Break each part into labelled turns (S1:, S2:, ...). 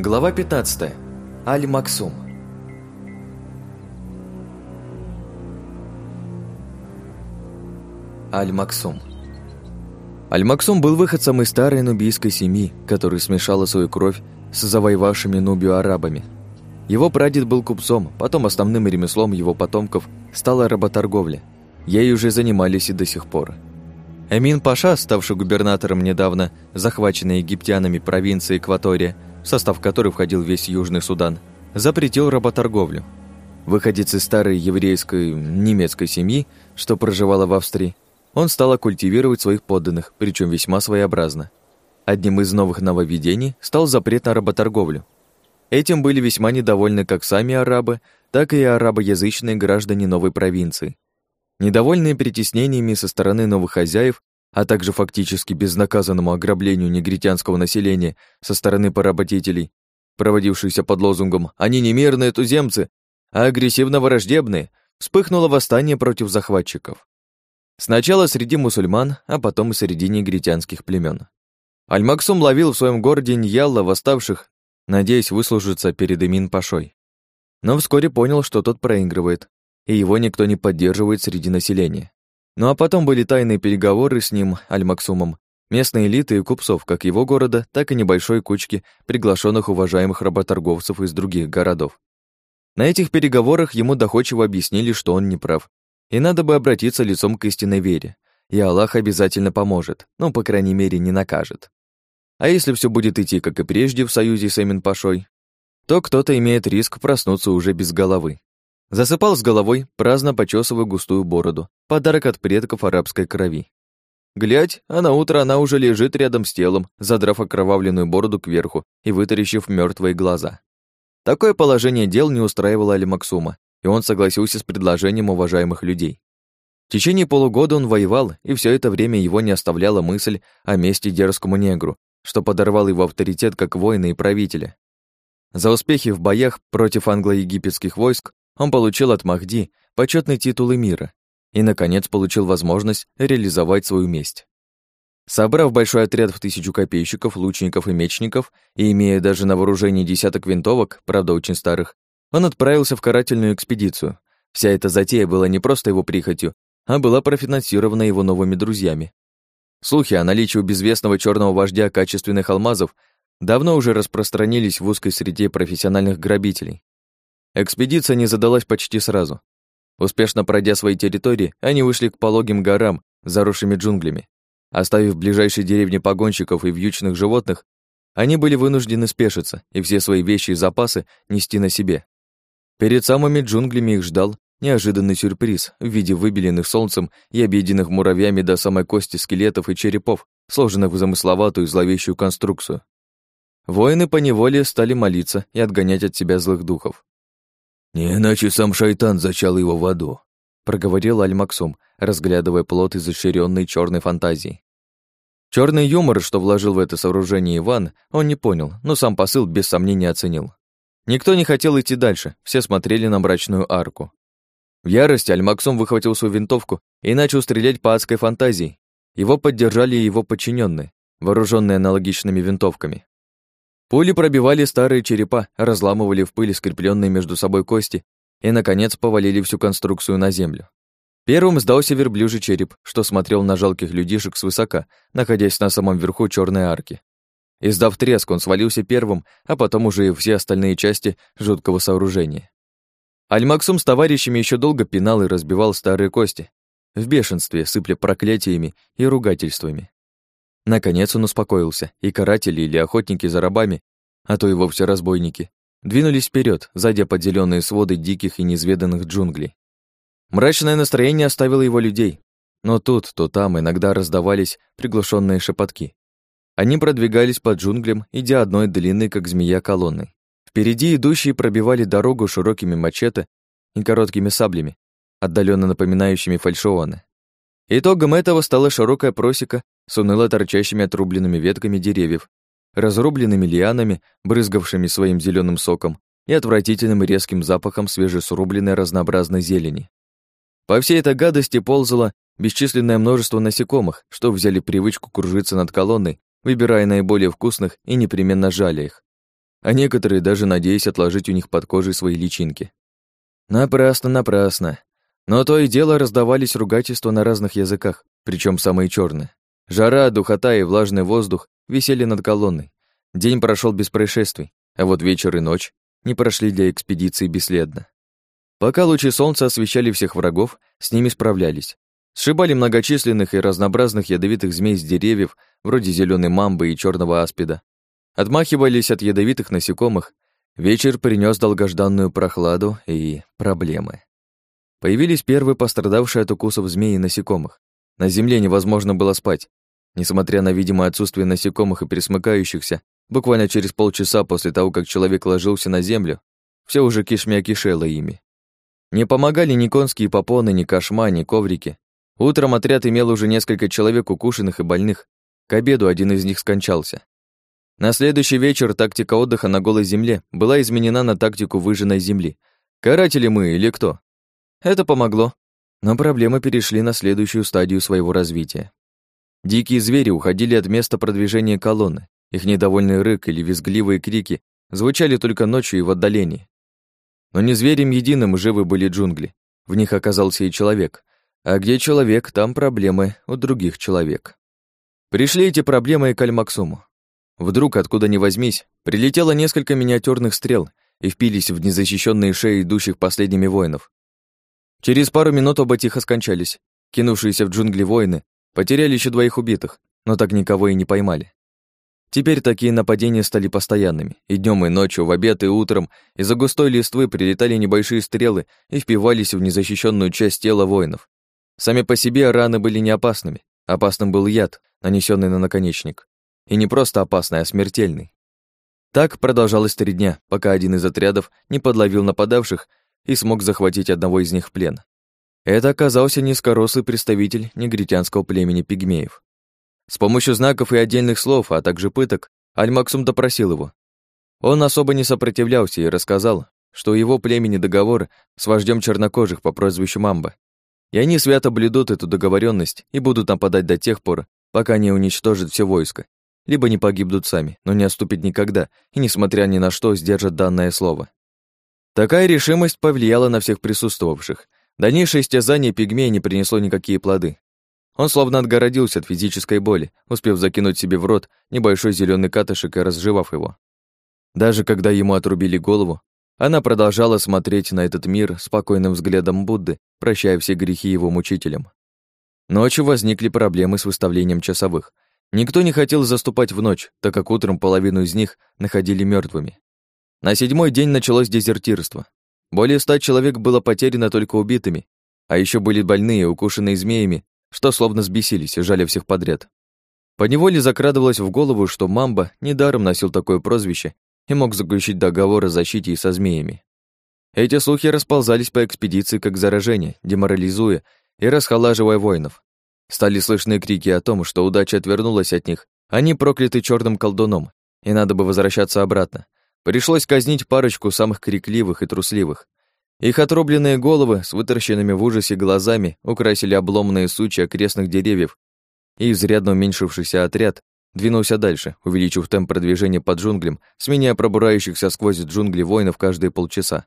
S1: Глава 15. Аль-Максум. Аль-Максум. Аль-Максум был выходцем из старой нубийской семьи, которая смешала свою кровь с завоевавшими Нубию арабами. Его прадед был купцом, потом основным ремеслом его потомков стала работорговля. Ей уже занимались и до сих пор. Эмин Паша, ставший губернатором недавно захваченной египтянами провинции Экватория, в состав которой входил весь Южный Судан, запретил работорговлю. Выходец из старой еврейской немецкой семьи, что проживала в Австрии, он стал культивировать своих подданных, причем весьма своеобразно. Одним из новых нововведений стал запрет на работорговлю. Этим были весьма недовольны как сами арабы, так и арабоязычные граждане новой провинции. Недовольные притеснениями со стороны новых хозяев, а также фактически безнаказанному ограблению негритянского населения со стороны поработителей, проводившихся под лозунгом «Они не мирные туземцы, а агрессивно-враждебные», вспыхнуло восстание против захватчиков. Сначала среди мусульман, а потом и среди негритянских племен. Аль-Максум ловил в своем городе Ньялла восставших, надеясь выслужиться перед Эмин Пашой. Но вскоре понял, что тот проигрывает, и его никто не поддерживает среди населения. Ну а потом были тайные переговоры с ним, Аль-Максумом, местной элиты и купцов как его города, так и небольшой кучки приглашенных уважаемых работорговцев из других городов. На этих переговорах ему доходчиво объяснили, что он не прав, и надо бы обратиться лицом к истинной вере, и Аллах обязательно поможет, ну, по крайней мере, не накажет. А если все будет идти, как и прежде, в союзе с Эмин Пашой, то кто-то имеет риск проснуться уже без головы. Засыпал с головой, праздно почесывая густую бороду, подарок от предков арабской крови. Глядь, а на утро она уже лежит рядом с телом, задрав окровавленную бороду кверху и вытаращив мертвые глаза. Такое положение дел не устраивало Али Максума, и он согласился с предложением уважаемых людей. В течение полугода он воевал, и все это время его не оставляла мысль о мести дерзкому негру, что подорвал его авторитет как воина и правителя. За успехи в боях против англо-египетских войск он получил от Махди почетный титул мира и, наконец, получил возможность реализовать свою месть. Собрав большой отряд в тысячу копейщиков, лучников и мечников, и имея даже на вооружении десяток винтовок, правда очень старых, он отправился в карательную экспедицию. Вся эта затея была не просто его прихотью, а была профинансирована его новыми друзьями. Слухи о наличии у безвестного черного вождя качественных алмазов давно уже распространились в узкой среде профессиональных грабителей. Экспедиция не задалась почти сразу. Успешно пройдя свои территории, они вышли к пологим горам, заросшими джунглями. Оставив ближайшие деревни погонщиков и вьючных животных, они были вынуждены спешиться и все свои вещи и запасы нести на себе. Перед самыми джунглями их ждал неожиданный сюрприз в виде выбеленных солнцем и объеденных муравьями до самой кости скелетов и черепов, сложенных в замысловатую зловещую конструкцию. Воины поневоле стали молиться и отгонять от себя злых духов.
S2: «Не иначе сам шайтан зачал его в аду»,
S1: проговорил Аль-Максум, разглядывая плод изощренной черной фантазии. Черный юмор, что вложил в это сооружение Иван, он не понял, но сам посыл без сомнения оценил. Никто не хотел идти дальше, все смотрели на мрачную арку. В ярости Аль-Максум выхватил свою винтовку и начал стрелять по адской фантазии. Его поддержали его подчиненные, вооруженные аналогичными винтовками. Пули пробивали старые черепа, разламывали в пыль скрепленные между собой кости и, наконец, повалили всю конструкцию на землю. Первым сдался верблюжий череп, что смотрел на жалких людишек свысока, находясь на самом верху черной арки. Издав треск, он свалился первым, а потом уже и все остальные части жуткого сооружения. Аль-Максум с товарищами еще долго пинал и разбивал старые кости, в бешенстве, сыпля проклятиями и ругательствами. Наконец он успокоился, и каратели или охотники за рабами, а то и вовсе разбойники, двинулись вперед, задя под зеленые своды диких и неизведанных джунглей. Мрачное настроение оставило его людей, но тут, то там иногда раздавались приглушенные шепотки. Они продвигались по джунглям, идя одной длинной, как змея, колонной. Впереди идущие пробивали дорогу широкими мачете и короткими саблями, отдаленно напоминающими фальшионы. Итогом этого стала широкая просека с уныло торчащими отрубленными ветками деревьев, разрубленными лианами, брызгавшими своим зеленым соком и отвратительным резким запахом свежесрубленной разнообразной зелени. По всей этой гадости ползало бесчисленное множество насекомых, что взяли привычку кружиться над колонной, выбирая наиболее вкусных и непременно жали их. а некоторые даже надеясь отложить у них под кожей свои личинки. Напрасно, напрасно. Но то и дело раздавались ругательства на разных языках, причем самые черные. Жара, духота и влажный воздух висели над колонной. День прошел без происшествий, а вот вечер и ночь не прошли для экспедиции бесследно. Пока лучи солнца освещали всех врагов, с ними справлялись. Сшибали многочисленных и разнообразных ядовитых змей с деревьев, вроде зеленой мамбы и черного аспида. Отмахивались от ядовитых насекомых. Вечер принес долгожданную прохладу и проблемы. Появились первые пострадавшие от укусов змей и насекомых. На земле невозможно было спать. Несмотря на видимое отсутствие насекомых и пересмыкающихся, буквально через полчаса после того, как человек ложился на землю, все уже кишмя кишело ими. Не помогали ни конские попоны, ни кошма, ни коврики. Утром отряд имел уже несколько человек укушенных и больных. К обеду один из них скончался. На следующий вечер тактика отдыха на голой земле была изменена на тактику выжженной земли. Каратели мы или кто? Это помогло. Но проблемы перешли на следующую стадию своего развития. Дикие звери уходили от места продвижения колонны. Их недовольный рык или визгливые крики звучали только ночью и в отдалении. Но не зверем единым живы были джунгли. В них оказался и человек. А где человек, там проблемы у других человек. Пришли эти проблемы и к Альмаксуму. Вдруг, откуда ни возьмись, прилетело несколько миниатюрных стрел и впились в незащищенные шеи идущих последними воинов. Через пару минут оба тихо скончались. Кинувшиеся в джунгли воины потеряли еще двоих убитых, но так никого и не поймали. Теперь такие нападения стали постоянными, и днем, и ночью, в обед и утром из-за густой листвы прилетали небольшие стрелы и впивались в незащищенную часть тела воинов. Сами по себе раны были не опасными, опасным был яд, нанесенный на наконечник. И не просто опасный, а смертельный. Так продолжалось три дня, пока один из отрядов не подловил нападавших и смог захватить одного из них в плен. Это оказался низкорослый представитель негритянского племени пигмеев. С помощью знаков и отдельных слов, а также пыток, Аль-Максум допросил его. Он особо не сопротивлялся и рассказал, что у его племени договор с вождем чернокожих по прозвищу Мамба. И они свято блюдут эту договоренность и будут нападать до тех пор, пока не уничтожат все войско, либо не погибнут сами, но не отступят никогда и, несмотря ни на что, сдержат данное слово. Такая решимость повлияла на всех присутствовавших. Дальнейшее истязание пигмея не принесло никакие плоды. Он словно отгородился от физической боли, успев закинуть себе в рот небольшой зеленый катышек и разжевав его. Даже когда ему отрубили голову, она продолжала смотреть на этот мир спокойным взглядом Будды, прощая все грехи его мучителям. Ночью возникли проблемы с выставлением часовых — Никто не хотел заступать в ночь, так как утром половину из них находили мертвыми. На седьмой день началось дезертирство. Более ста человек было потеряно только убитыми, а еще были больные, укушенные змеями, что словно сбесились и жали всех подряд. Поневоле закрадывалось в голову, что Мамба недаром носил такое прозвище и мог заключить договор о защите и со змеями. Эти слухи расползались по экспедиции как заражение, деморализуя и расхолаживая воинов. Стали слышны крики о том, что удача отвернулась от них. Они прокляты черным колдуном, и надо бы возвращаться обратно. Пришлось казнить парочку самых крикливых и трусливых. Их отрубленные головы с вытаращенными в ужасе глазами украсили обломанные сучья окрестных деревьев, и изрядно уменьшившийся отряд двинулся дальше, увеличив темп продвижения по джунглям, сменяя пробурающихся сквозь джунгли воинов каждые полчаса.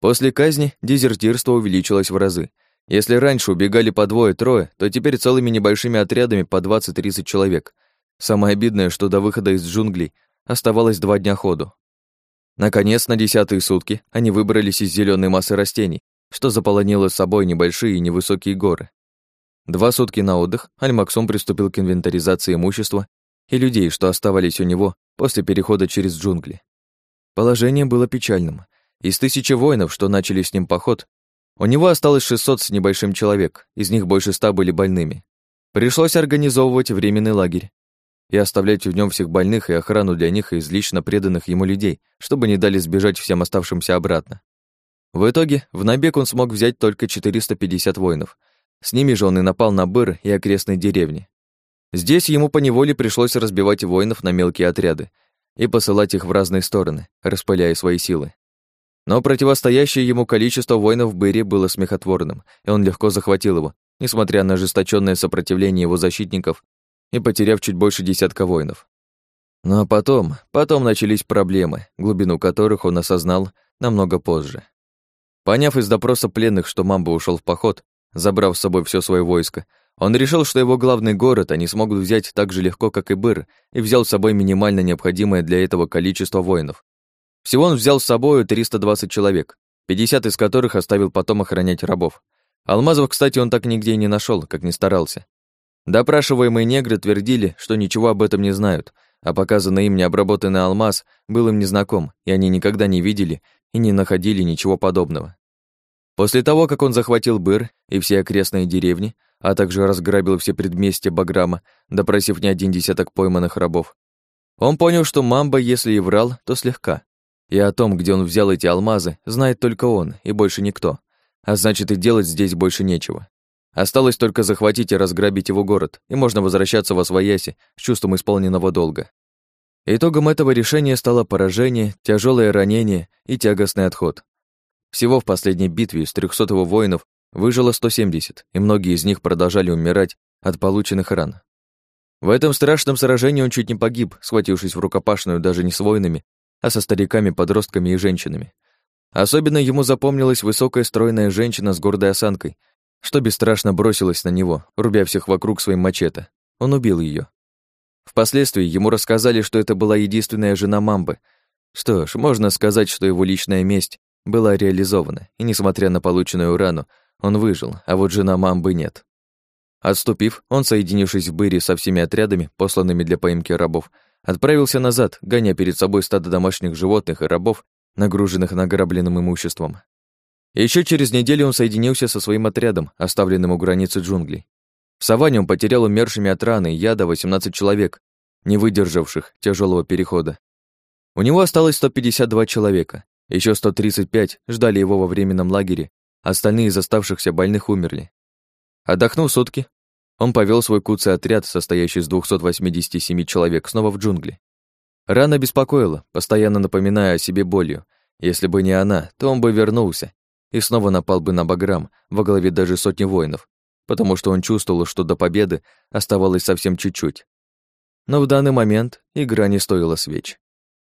S1: После казни дезертирство увеличилось в разы — если раньше убегали по двое-трое, то теперь целыми небольшими отрядами по 20-30 человек. Самое обидное, что до выхода из джунглей оставалось два дня ходу. Наконец, на десятые сутки они выбрались из зеленой массы растений, что заполонило собой небольшие и невысокие горы. Два сутки на отдых Альмаксум приступил к инвентаризации имущества и людей, что оставались у него после перехода через джунгли. Положение было печальным. Из тысячи воинов, что начали с ним поход, у него осталось 600 с небольшим человек, из них больше ста были больными. Пришлось организовывать временный лагерь и оставлять в нем всех больных и охрану для них из лично преданных ему людей, чтобы не дали сбежать всем оставшимся обратно. В итоге в набег он смог взять только 450 воинов. С ними же он и напал на Быр и окрестные деревни. Здесь ему поневоле пришлось разбивать воинов на мелкие отряды и посылать их в разные стороны, распыляя свои силы. Но противостоящее ему количество воинов Быре было смехотворным, и он легко захватил его, несмотря на ожесточенное сопротивление его защитников и потеряв чуть больше десятка воинов. Но потом, потом начались проблемы, глубину которых он осознал намного позже. Поняв из допроса пленных, что Мамба ушел в поход, забрав с собой все свое войско, он решил, что его главный город они смогут взять так же легко, как и Быр, и взял с собой минимально необходимое для этого количество воинов. Всего он взял с собой 320 человек, 50 из которых оставил потом охранять рабов. Алмазов, кстати, он так нигде и не нашел, как не старался. Допрашиваемые негры твердили, что ничего об этом не знают, а показанный им необработанный алмаз был им незнаком, и они никогда не видели и не находили ничего подобного. После того, как он захватил Быр и все окрестные деревни, а также разграбил все предместья Баграма, допросив не один десяток пойманных рабов, он понял, что Мамба, если и врал, то слегка. И о том, где он взял эти алмазы, знает только он и больше никто. А значит, и делать здесь больше нечего. Осталось только захватить и разграбить его город, и можно возвращаться во свояси с чувством исполненного долга. Итогом этого решения стало поражение, тяжелое ранение и тягостный отход. Всего в последней битве из 300 воинов выжило 170, и многие из них продолжали умирать от полученных ран. В этом страшном сражении он чуть не погиб, схватившись в рукопашную даже не с воинами, а со стариками, подростками и женщинами. Особенно ему запомнилась высокая стройная женщина с гордой осанкой, что бесстрашно бросилась на него, рубя всех вокруг своим мачете. Он убил ее. Впоследствии ему рассказали, что это была единственная жена Мамбы. Что ж, можно сказать, что его личная месть была реализована, и, несмотря на полученную рану, он выжил, а вот жена Мамбы нет. Отступив, он, соединившись в Быре со всеми отрядами, посланными для поимки рабов, отправился назад, гоня перед собой стадо домашних животных и рабов, нагруженных награбленным имуществом. Еще через неделю он соединился со своим отрядом, оставленным у границы джунглей. В саванне он потерял умершими от раны и яда 18 человек, не выдержавших тяжелого перехода. У него осталось 152 человека, еще 135 ждали его во временном лагере, остальные из оставшихся больных умерли. Отдохнув сутки, он повел свой куцый отряд, состоящий из 287 человек, снова в джунгли. Рана беспокоила, постоянно напоминая о себе болью. Если бы не она, то он бы вернулся и снова напал бы на Баграм во главе даже сотни воинов, потому что он чувствовал, что до победы оставалось совсем чуть-чуть. Но в данный момент игра не стоила свеч.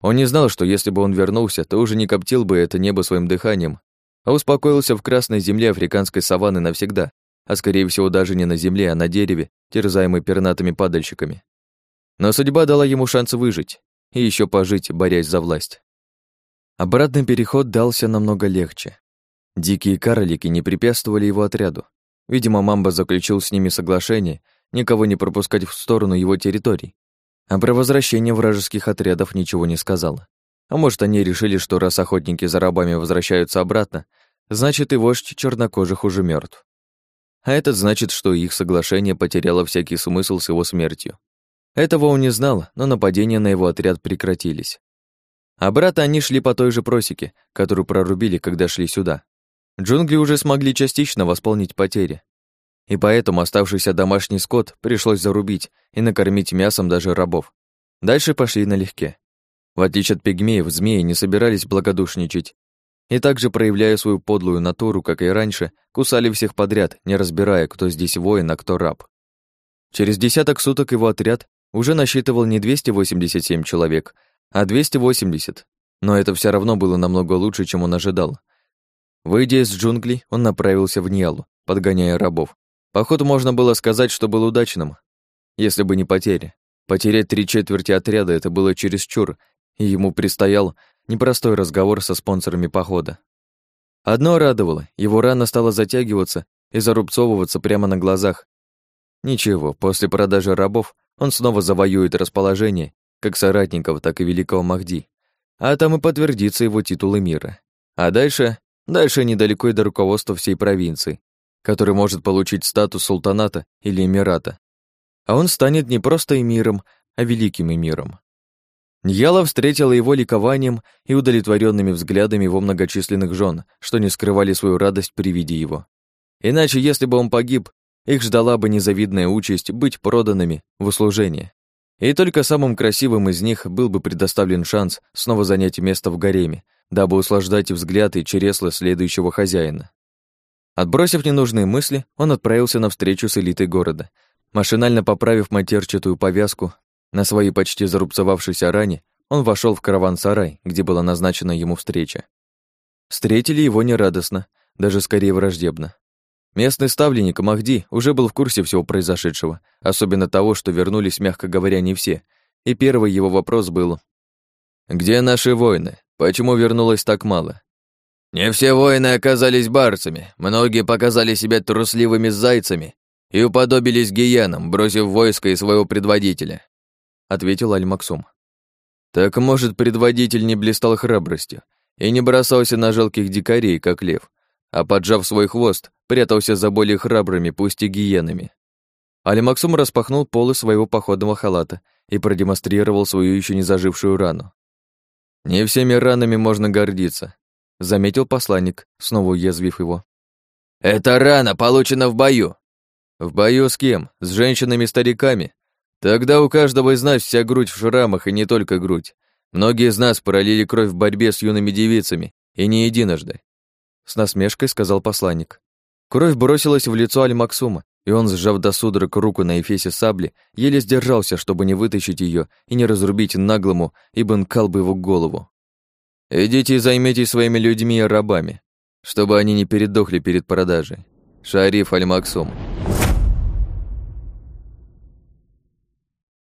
S1: Он не знал, что если бы он вернулся, то уже не коптил бы это небо своим дыханием, а успокоился в красной земле африканской саванны навсегда, а скорее всего даже не на земле, а на дереве, терзаемый пернатыми падальщиками. Но судьба дала ему шанс выжить, и еще пожить, борясь за власть. Обратный переход дался намного легче. Дикие карлики не препятствовали его отряду. Видимо, Мамба заключил с ними соглашение никого не пропускать в сторону его территорий. А про возвращение вражеских отрядов ничего не сказал. А может, они решили, что раз охотники за рабами возвращаются обратно, значит и вождь чернокожих уже мертв. А это значит, что их соглашение потеряло всякий смысл с его смертью. Этого он не знал, но нападения на его отряд прекратились. Обратно они шли по той же просеке, которую прорубили, когда шли сюда. Джунгли уже смогли частично восполнить потери. И поэтому оставшийся домашний скот пришлось зарубить и накормить мясом даже рабов. Дальше пошли налегке. В отличие от пигмеев, змеи не собирались благодушничать. И также, проявляя свою подлую натуру, как и раньше, кусали всех подряд, не разбирая, кто здесь воин, а кто раб. Через десяток суток его отряд уже насчитывал не 287 человек, а 280, но это все равно было намного лучше, чем он ожидал. Выйдя из джунглей, он направился в Ниалу, подгоняя рабов. Поход можно было сказать, что был удачным, если бы не потери. Потерять три четверти отряда — это было чересчур, и ему предстоял непростой разговор со спонсорами похода. Одно радовало, его рана стала затягиваться и зарубцовываться прямо на глазах. Ничего, после продажи рабов он снова завоюет расположение как соратников, так и великого Махди. А там и подтвердится его титулы мира. А дальше, дальше недалеко и до руководства всей провинции, который может получить статус султаната или эмирата. А он станет не просто эмиром, а великим эмиром. Ньяла встретила его ликованием и удовлетворенными взглядами его многочисленных жен, что не скрывали свою радость при виде его. Иначе, если бы он погиб, их ждала бы незавидная участь быть проданными в услужение. И только самым красивым из них был бы предоставлен шанс снова занять место в гареме, дабы услаждать взгляд и чересла следующего хозяина. Отбросив ненужные мысли, он отправился на встречу с элитой города. Машинально поправив матерчатую повязку, На своей почти зарубцевавшейся ране он вошел в караван-сарай, где была назначена ему встреча. Встретили его нерадостно, даже скорее враждебно. Местный ставленник Махди уже был в курсе всего произошедшего, особенно того, что вернулись, мягко говоря, не все, и первый его вопрос был «Где наши воины? Почему вернулось так мало?» «Не все воины оказались барцами, многие показали себя трусливыми зайцами и уподобились гиенам, бросив войско и своего предводителя», ответил Аль-Максум. Так, может, предводитель не блистал храбростью и не бросался на жалких дикарей, как лев, а, поджав свой хвост, прятался за более храбрыми, пусть и гиенами. Алимаксум распахнул полы своего походного халата и продемонстрировал свою еще не зажившую рану. «Не всеми ранами можно гордиться», — заметил посланник, снова уязвив его. «Эта рана получена в бою». «В бою с кем? С женщинами-стариками? Тогда у каждого из нас вся грудь в шрамах, и не только грудь. Многие из нас пролили кровь в борьбе с юными девицами, и не единожды. С насмешкой сказал посланник. Кровь бросилась в лицо Аль-Максума, и он, сжав до судорог руку на эфесе сабли, еле сдержался, чтобы не вытащить ее и не разрубить наглому, бы его голову. «Идите и займитесь своими людьми и рабами, чтобы они не передохли перед продажей. Шариф Аль-Максум».